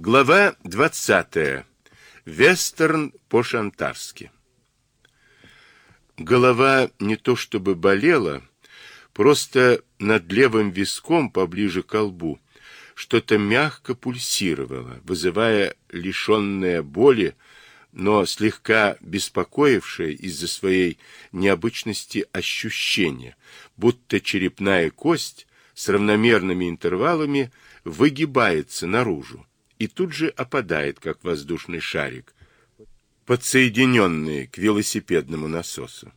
Глава 20. Вестерн по-шантарски. Голова не то чтобы болела, просто над левым виском поближе к лбу что-то мягко пульсировало, вызывая лишенное боли, но слегка беспокоившее из-за своей необычности ощущение, будто черепная кость с равномерными интервалами выгибается наружу и тут же опадает, как воздушный шарик, подсоединенный к велосипедному насосу.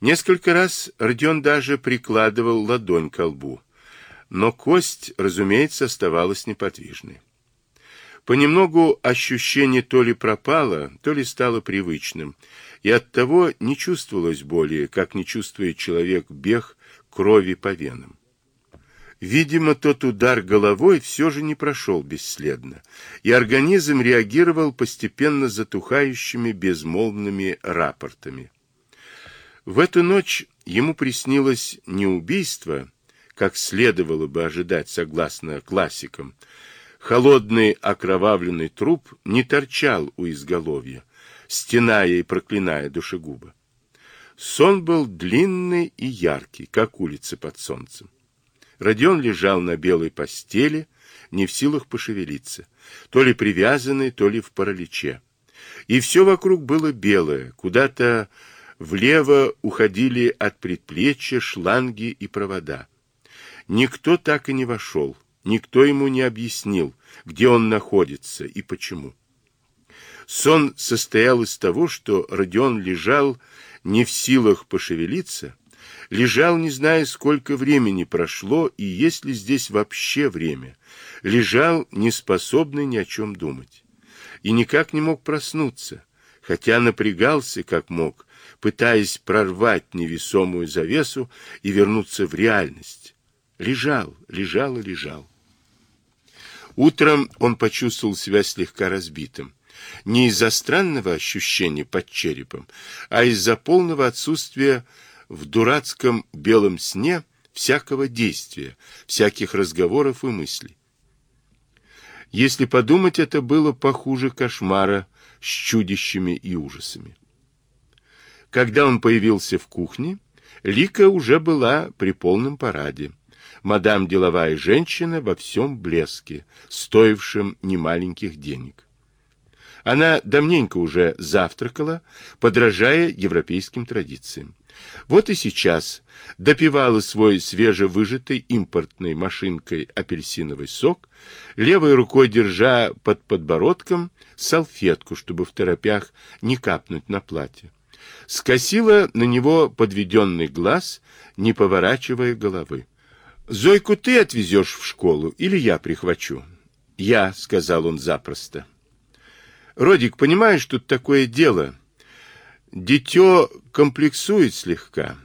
Несколько раз Родион даже прикладывал ладонь к лбу, но кость, разумеется, оставалась неподвижной. Понемногу ощущение то ли пропало, то ли стало привычным, и оттого не чувствовалось боли, как не чувствует человек бег крови по венам. Видимо, тот удар головой все же не прошел бесследно, и организм реагировал постепенно затухающими безмолвными рапортами. В эту ночь ему приснилось не убийство, как следовало бы ожидать согласно классикам. Холодный окровавленный труп не торчал у изголовья, стеная и проклиная душегуба. Сон был длинный и яркий, как улица под солнцем. Родион лежал на белой постели, не в силах пошевелиться, то ли привязанный, то ли в параличе. И все вокруг было белое, куда-то влево уходили от предплечья шланги и провода. Никто так и не вошел, никто ему не объяснил, где он находится и почему. Сон состоял из того, что Родион лежал не в силах пошевелиться, Лежал, не зная, сколько времени прошло и есть ли здесь вообще время. Лежал, не способный ни о чем думать. И никак не мог проснуться, хотя напрягался, как мог, пытаясь прорвать невесомую завесу и вернуться в реальность. Лежал, лежал и лежал. Утром он почувствовал себя слегка разбитым. Не из-за странного ощущения под черепом, а из-за полного отсутствия в дурацком белом сне всякого действия, всяких разговоров и мыслей. Если подумать, это было похуже кошмара с чудищами и ужасами. Когда он появился в кухне, Лика уже была при полном параде. Мадам деловая женщина во всем блеске, стоившем немаленьких денег. Она давненько уже завтракала, подражая европейским традициям. Вот и сейчас допивала свой свежевыжатый импортной машинкой апельсиновый сок, левой рукой держа под подбородком салфетку, чтобы в торопях не капнуть на платье. Скосила на него подведенный глаз, не поворачивая головы. «Зойку ты отвезешь в школу или я прихвачу?» «Я», — сказал он запросто. «Родик, понимаешь, тут такое дело...» Дитё комплексует слегка.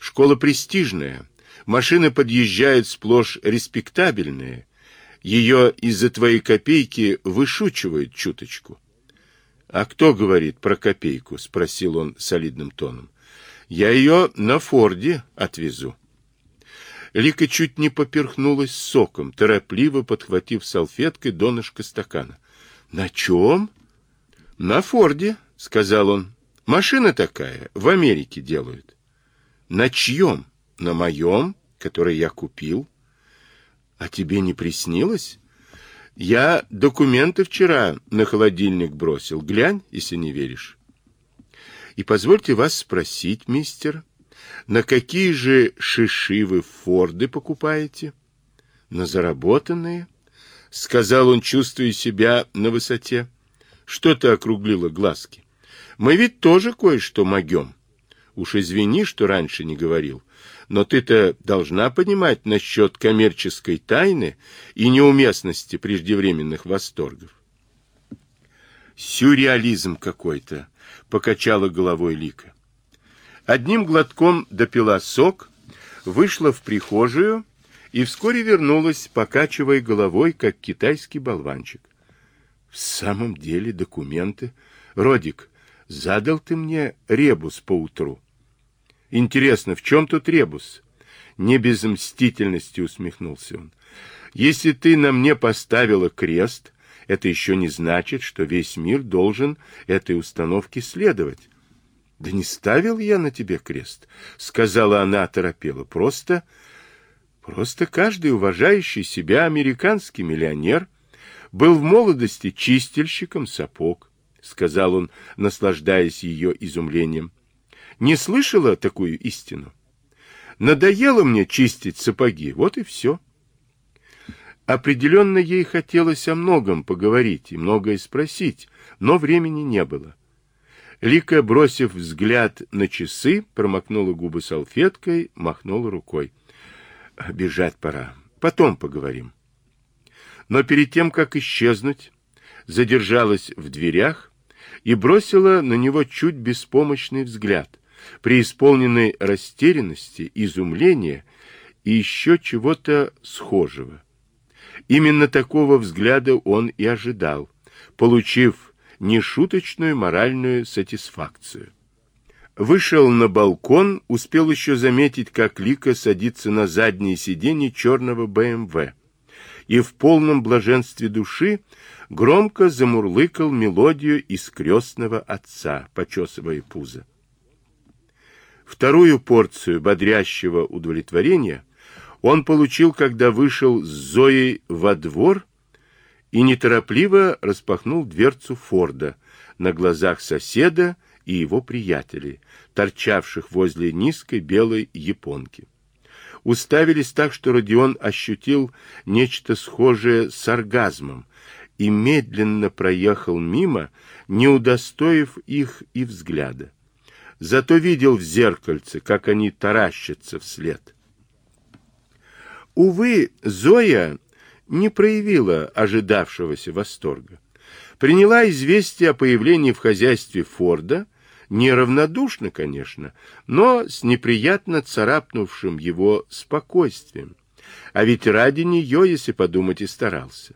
Школа престижная. Машины подъезжают сплошь респектабельные. Ее из-за твоей копейки вышучивают чуточку. — А кто говорит про копейку? — спросил он солидным тоном. — Я ее на Форде отвезу. Лика чуть не поперхнулась соком, торопливо подхватив салфеткой донышко стакана. — На чем? — На Форде, — сказал он. Машина такая в Америке делают. На чьем? На моем, который я купил. А тебе не приснилось? Я документы вчера на холодильник бросил. Глянь, если не веришь. И позвольте вас спросить, мистер, на какие же шиши вы Форды покупаете? На заработанные? Сказал он, чувствуя себя на высоте. Что-то округлило глазки. Мы ведь тоже кое-что могем. Уж извини, что раньше не говорил, но ты-то должна понимать насчет коммерческой тайны и неуместности преждевременных восторгов. Сюрреализм какой-то, покачала головой Лика. Одним глотком допила сок, вышла в прихожую и вскоре вернулась, покачивая головой, как китайский болванчик. В самом деле документы. Родик, Задал ты мне ребус поутру. Интересно, в чем тут ребус? Не без мстительности усмехнулся он. Если ты на мне поставила крест, это еще не значит, что весь мир должен этой установке следовать. — Да не ставил я на тебе крест, — сказала она оторопела. — Просто... Просто каждый уважающий себя американский миллионер был в молодости чистильщиком сапог, — сказал он, наслаждаясь ее изумлением. — Не слышала такую истину? Надоело мне чистить сапоги, вот и все. Определенно ей хотелось о многом поговорить и многое спросить, но времени не было. Лика, бросив взгляд на часы, промокнула губы салфеткой, махнула рукой. Бежать пора. Потом поговорим. Но перед тем, как исчезнуть, задержалась в дверях и бросила на него чуть беспомощный взгляд, преисполненный растерянности, изумления и еще чего-то схожего. Именно такого взгляда он и ожидал, получив нешуточную моральную сатисфакцию. Вышел на балкон, успел еще заметить, как Лика садится на заднее сиденье черного БМВ. И в полном блаженстве души громко замурлыкал мелодию из крестного отца, почесывая пузо. Вторую порцию бодрящего удовлетворения он получил, когда вышел с Зоей во двор и неторопливо распахнул дверцу Форда на глазах соседа и его приятелей, торчавших возле низкой белой японки. Уставились так, что Родион ощутил нечто схожее с оргазмом и медленно проехал мимо, не удостоив их и взгляда. Зато видел в зеркальце, как они таращатся вслед. Увы, Зоя не проявила ожидавшегося восторга. Приняла известие о появлении в хозяйстве Форда неравнодушно, конечно, но с неприятно царапнувшим его спокойствием. А ведь ради нее, если подумать, и старался.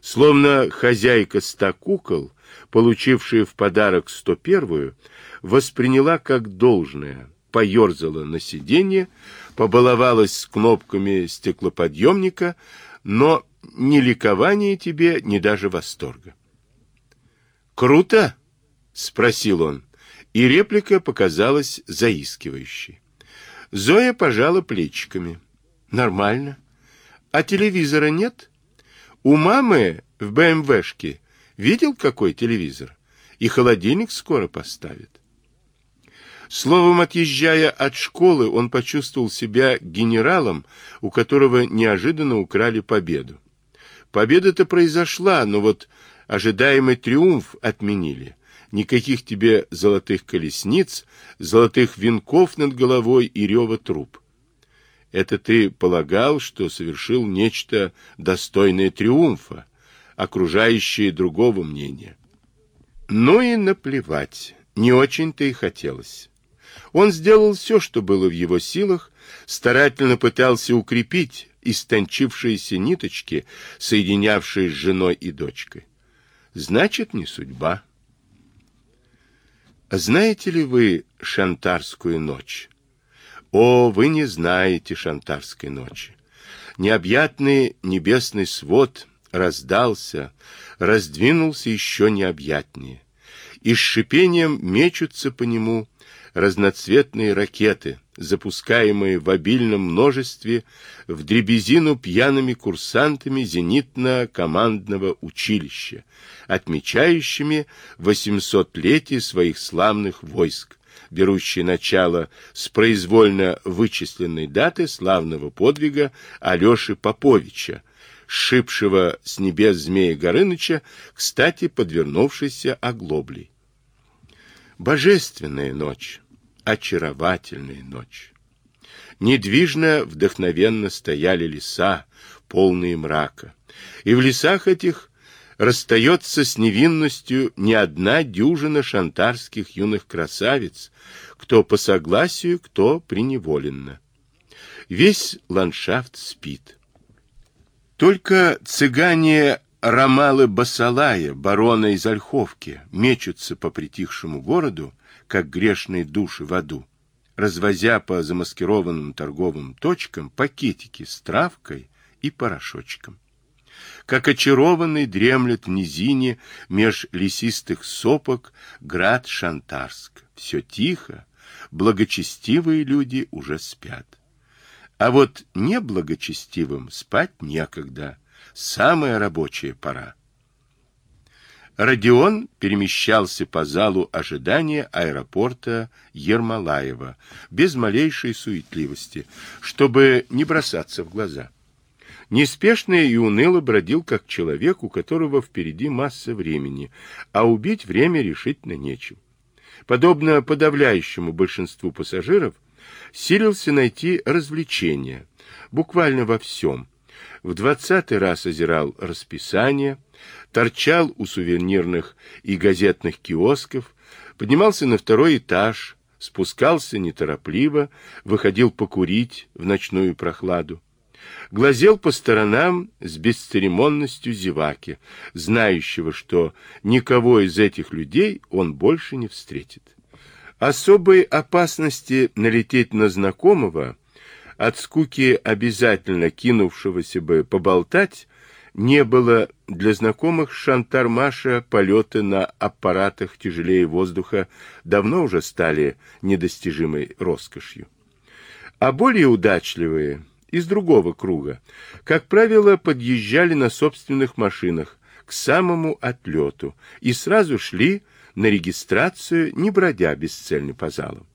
Словно хозяйка ста кукол, получившая в подарок сто первую, восприняла как должное, поерзала на сиденье, побаловалась с кнопками стеклоподъемника, но ни ликования тебе, ни даже восторга. «Круто!» — спросил он, и реплика показалась заискивающей. Зоя пожала плечиками. «Нормально. А телевизора нет? У мамы в БМВшке видел, какой телевизор? И холодильник скоро поставит». Словом, отъезжая от школы, он почувствовал себя генералом, у которого неожиданно украли победу. Победа-то произошла, но вот ожидаемый триумф отменили. Никаких тебе золотых колесниц, золотых венков над головой и рева труп. Это ты полагал, что совершил нечто достойное триумфа, окружающее другого мнения. Ну и наплевать, не очень-то и хотелось. Он сделал все, что было в его силах, старательно пытался укрепить истончившиеся ниточки, соединявшие с женой и дочкой. Значит, не судьба. Знаете ли вы Шантарскую ночь? О, вы не знаете Шантарской ночи. Необъятный небесный свод раздался, раздвинулся еще необъятнее, и с шипением мечутся по нему разноцветные ракеты, запускаемые в обильном множестве в дребезину пьяными курсантами зенитно-командного училища, отмечающими 800-летие своих славных войск, берущие начало с произвольно вычисленной даты славного подвига Алеши Поповича, сшибшего с небес змея Горыныча, кстати, подвернувшейся оглоблей. Божественная ночь, очаровательная ночь. Недвижно, вдохновенно стояли леса, полные мрака. И в лесах этих расстается с невинностью не одна дюжина шантарских юных красавиц, кто по согласию, кто приневоленно. Весь ландшафт спит. Только цыгане Ромалы Басалая, барона из Ольховки, мечутся по притихшему городу, как грешные души в аду, развозя по замаскированным торговым точкам пакетики с травкой и порошочком. Как очарованный дремлет в низине меж лесистых сопок град Шантарск. Все тихо, благочестивые люди уже спят. А вот неблагочестивым спать некогда, самая рабочая пора. Родион перемещался по залу ожидания аэропорта Ермолаева без малейшей суетливости, чтобы не бросаться в глаза. Неспешно и уныло бродил, как человек, у которого впереди масса времени, а убить время решительно нечем. Подобно подавляющему большинству пассажиров, силился найти развлечения, буквально во всем. В двадцатый раз озирал расписание, торчал у сувенирных и газетных киосков, поднимался на второй этаж, спускался неторопливо, выходил покурить в ночную прохладу. Глазел по сторонам с бесцеремонностью зеваки, знающего, что никого из этих людей он больше не встретит. Особой опасности налететь на знакомого, от скуки обязательно кинувшегося бы поболтать, не было для знакомых Шантармаша полеты на аппаратах тяжелее воздуха давно уже стали недостижимой роскошью. А более удачливые, из другого круга, как правило, подъезжали на собственных машинах к самому отлету и сразу шли на регистрацию, не бродя бесцельно по залам.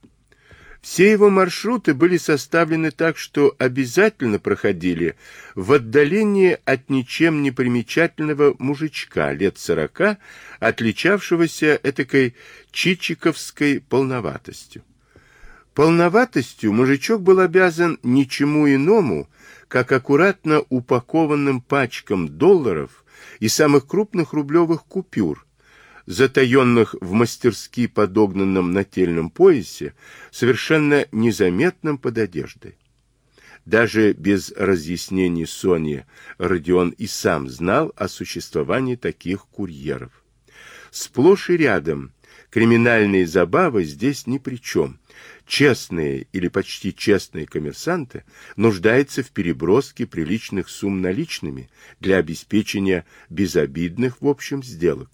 Все его маршруты были составлены так, что обязательно проходили в отдалении от ничем не примечательного мужичка лет сорока, отличавшегося этакой чичиковской полноватостью. Полноватостью мужичок был обязан ничему иному, как аккуратно упакованным пачкам долларов и самых крупных рублевых купюр, затаенных в мастерски подогнанном нательном поясе, совершенно незаметным под одеждой. Даже без разъяснений Сони Родион и сам знал о существовании таких курьеров. Сплошь и рядом криминальные забавы здесь ни при чем. Честные или почти честные коммерсанты нуждаются в переброске приличных сумм наличными для обеспечения безобидных в общем сделок.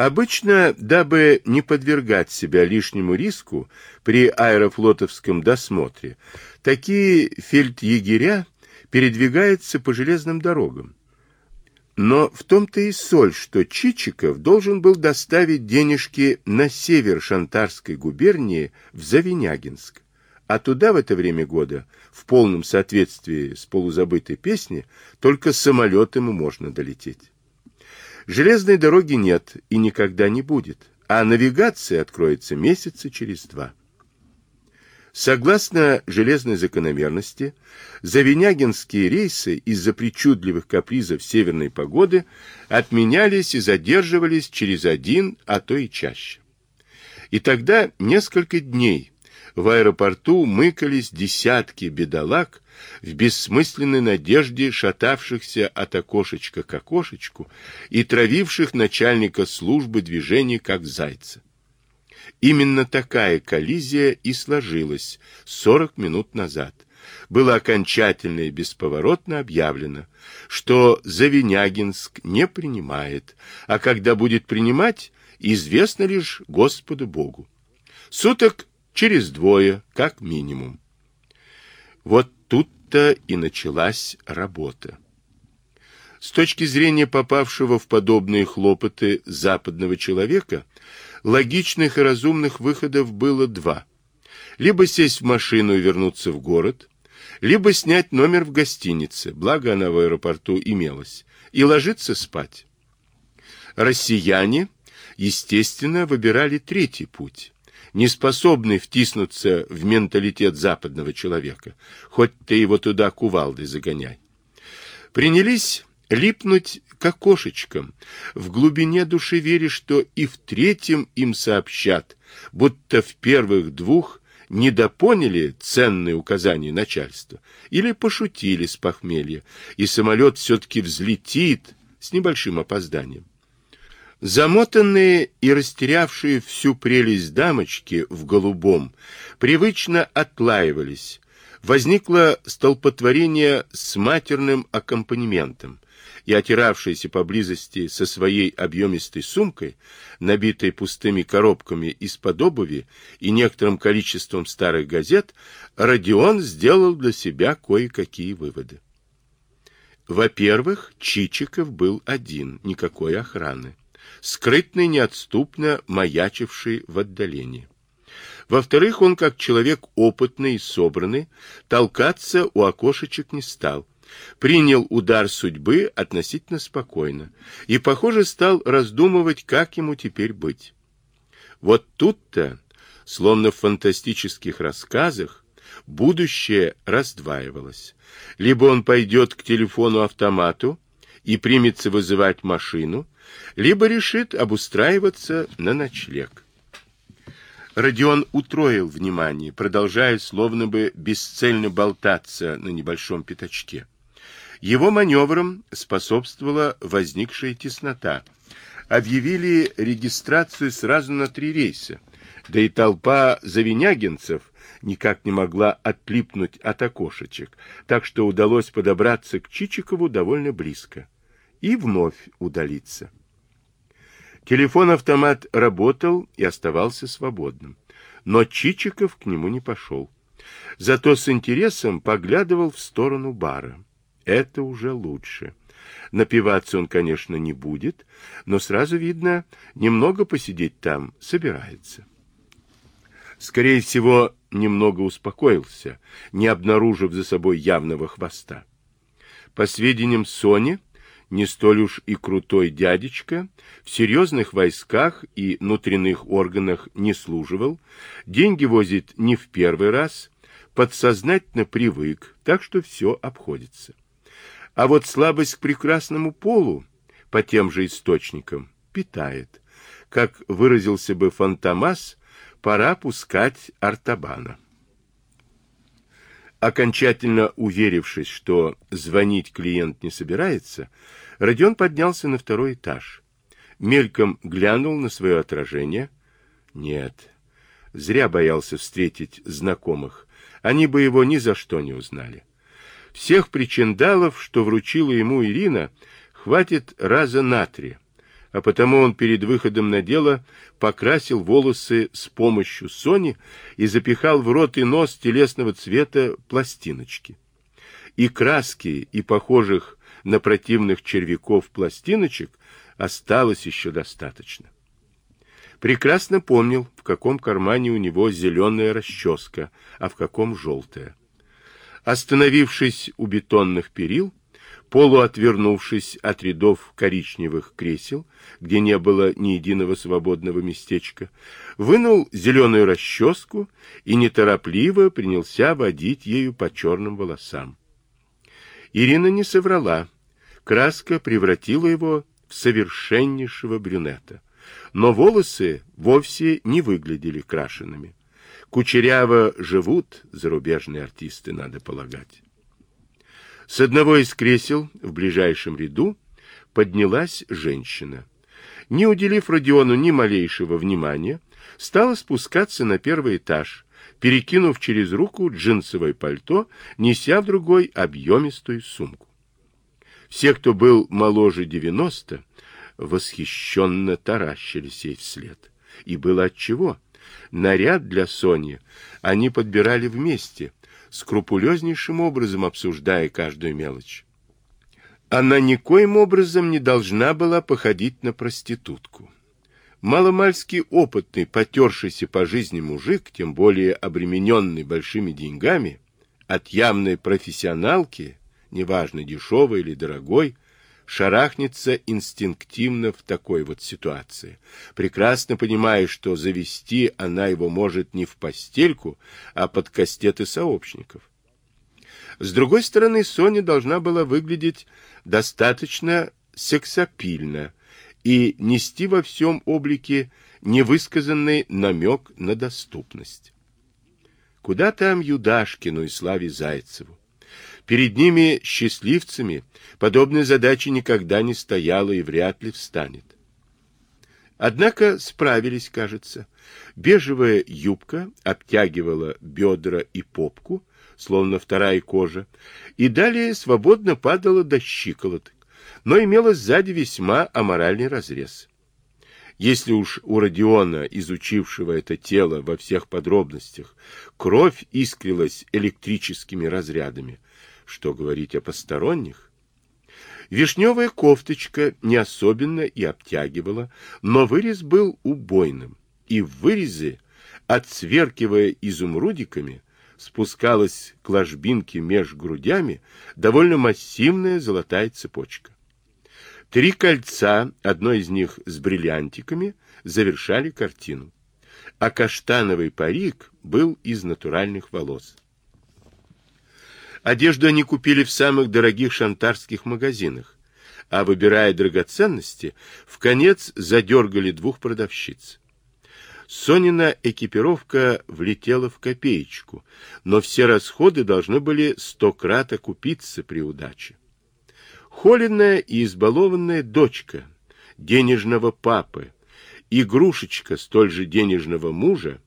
Обычно, дабы не подвергать себя лишнему риску при аэрофлотовском досмотре, такие фельдъегеря передвигаются по железным дорогам. Но в том-то и соль, что Чичиков должен был доставить денежки на север Шантарской губернии в Завинягинск, а туда в это время года, в полном соответствии с полузабытой песней, только самолетом и можно долететь. Железной дороги нет и никогда не будет, а навигация откроется месяца через два. Согласно железной закономерности, завинягинские рейсы из-за причудливых капризов северной погоды отменялись и задерживались через один, а то и чаще. И тогда несколько дней в аэропорту мыкались десятки бедолаг в бессмысленной надежде шатавшихся от окошечка к окошечку и травивших начальника службы движения как зайца. Именно такая коллизия и сложилась 40 минут назад. Было окончательно и бесповоротно объявлено, что Завинягинск не принимает, а когда будет принимать, известно лишь Господу Богу. Суток через двое, как минимум. Вот тут-то и началась работа. С точки зрения попавшего в подобные хлопоты западного человека, логичных и разумных выходов было два. Либо сесть в машину и вернуться в город, либо снять номер в гостинице, благо она в аэропорту имелась, и ложиться спать. Россияне, естественно, выбирали третий путь не способный втиснуться в менталитет западного человека, хоть ты его туда кувалдой загоняй. Принялись липнуть к окошечкам, в глубине души веря, что и в третьем им сообщат, будто в первых двух недопоняли ценные указания начальства или пошутили с похмелья, и самолет все-таки взлетит с небольшим опозданием. Замотанные и растерявшие всю прелесть дамочки в голубом привычно отлаивались. Возникло столпотворение с матерным аккомпанементом. и отиравшаяся поблизости со своей объемистой сумкой, набитой пустыми коробками из-под обуви и некоторым количеством старых газет, Родион сделал для себя кое-какие выводы. Во-первых, Чичиков был один, никакой охраны, скрытный, неотступно маячивший в отдалении. Во-вторых, он, как человек опытный и собранный, толкаться у окошечек не стал, принял удар судьбы относительно спокойно и, похоже, стал раздумывать, как ему теперь быть. Вот тут-то, словно в фантастических рассказах, будущее раздваивалось. Либо он пойдет к телефону-автомату и примется вызывать машину, либо решит обустраиваться на ночлег. Родион утроил внимание, продолжая словно бы бесцельно болтаться на небольшом пятачке. Его маневрам способствовала возникшая теснота. Объявили регистрацию сразу на три рейса, да и толпа завинягинцев никак не могла отлипнуть от окошечек, так что удалось подобраться к Чичикову довольно близко и вновь удалиться. Телефон-автомат работал и оставался свободным, но Чичиков к нему не пошел. Зато с интересом поглядывал в сторону бара. Это уже лучше. Напиваться он, конечно, не будет, но сразу видно, немного посидеть там собирается. Скорее всего, немного успокоился, не обнаружив за собой явного хвоста. По сведениям Сони, не столь уж и крутой дядечка, в серьезных войсках и внутренних органах не служивал, деньги возит не в первый раз, подсознательно привык, так что все обходится. А вот слабость к прекрасному полу по тем же источникам питает. Как выразился бы Фантомас, пора пускать Артабана. Окончательно уверившись, что звонить клиент не собирается, Родион поднялся на второй этаж. Мельком глянул на свое отражение. Нет, зря боялся встретить знакомых. Они бы его ни за что не узнали. Всех причиндалов, что вручила ему Ирина, хватит раза на три, а потому он перед выходом на дело покрасил волосы с помощью Сони и запихал в рот и нос телесного цвета пластиночки. И краски, и похожих на противных червяков пластиночек осталось еще достаточно. Прекрасно помнил, в каком кармане у него зеленая расческа, а в каком желтая. Остановившись у бетонных перил, полуотвернувшись от рядов коричневых кресел, где не было ни единого свободного местечка, вынул зеленую расческу и неторопливо принялся водить ею по черным волосам. Ирина не соврала. Краска превратила его в совершеннейшего брюнета. Но волосы вовсе не выглядели крашенными. Кучеряво живут зарубежные артисты, надо полагать. С одного из кресел в ближайшем ряду поднялась женщина. Не уделив Родиону ни малейшего внимания, стала спускаться на первый этаж, перекинув через руку джинсовое пальто, неся в другой объемистую сумку. Все, кто был моложе девяносто, восхищенно таращились ей вслед. И было отчего. Наряд для Сони они подбирали вместе, скрупулезнейшим образом обсуждая каждую мелочь. Она никоим образом не должна была походить на проститутку. Маломальский опытный, потершийся по жизни мужик, тем более обремененный большими деньгами, от явной профессионалки, неважно, дешевой или дорогой, шарахнется инстинктивно в такой вот ситуации, прекрасно понимая, что завести она его может не в постельку, а под кастеты сообщников. С другой стороны, Соня должна была выглядеть достаточно сексапильно, и нести во всем облике невысказанный намек на доступность. Куда там Юдашкину и Славе Зайцеву? Перед ними, счастливцами, подобная задача никогда не стояла и вряд ли встанет. Однако справились, кажется. Бежевая юбка обтягивала бедра и попку, словно вторая кожа, и далее свободно падала до щиколоток но имела сзади весьма аморальный разрез. Если уж у Родиона, изучившего это тело во всех подробностях, кровь искрилась электрическими разрядами, что говорить о посторонних? Вишневая кофточка не особенно и обтягивала, но вырез был убойным, и в вырезе, отсверкивая изумрудиками, спускалась к ложбинке меж грудями довольно массивная золотая цепочка. Три кольца, одно из них с бриллиантиками, завершали картину. А каштановый парик был из натуральных волос. Одежду они купили в самых дорогих шантарских магазинах, а, выбирая драгоценности, в конец задергали двух продавщиц. Сонина экипировка влетела в копеечку, но все расходы должны были сто крат окупиться при удаче. Холеная и избалованная дочка денежного папы, игрушечка столь же денежного мужа,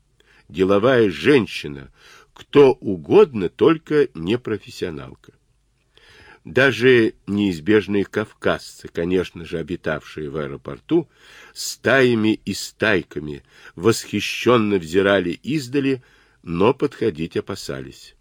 деловая женщина, кто угодно, только не профессионалка. Даже неизбежные кавказцы, конечно же, обитавшие в аэропорту, стаями и стайками восхищенно взирали издали, но подходить опасались.